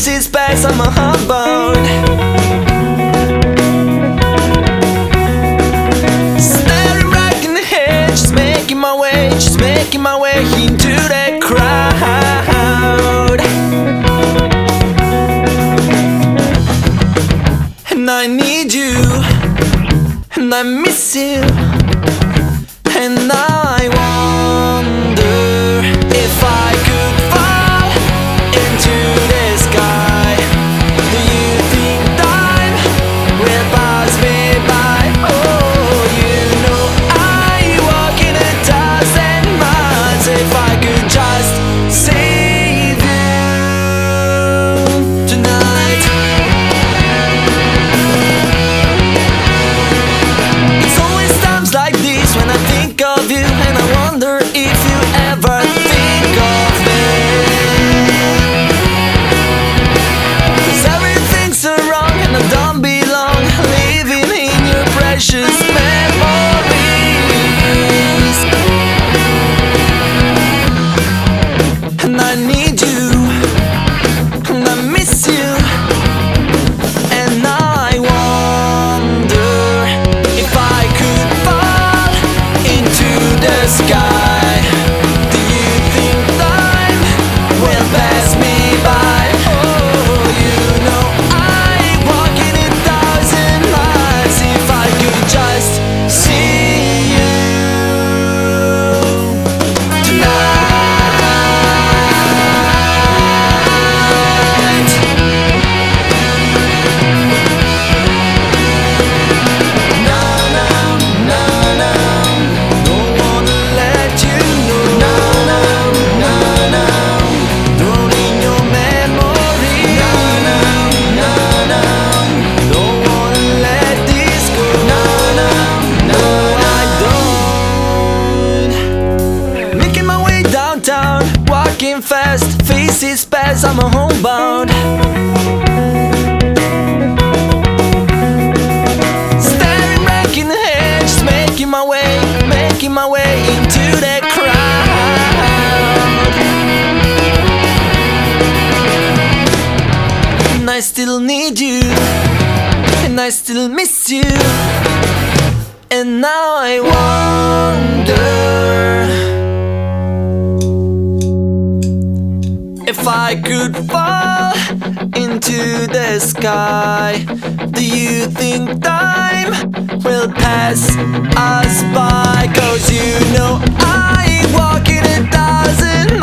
empty space on my heartboard. my way, she's making my way into the crowd. And I need you, and I miss you. Think of you walking fast, faces pass. I'm a homebound. Staring back in the head, making my way, making my way into the crowd. And I still need you, and I still miss you. And now I wonder if I could fall into the sky. Do you think time will pass us by? Cause you know I walk in a thousand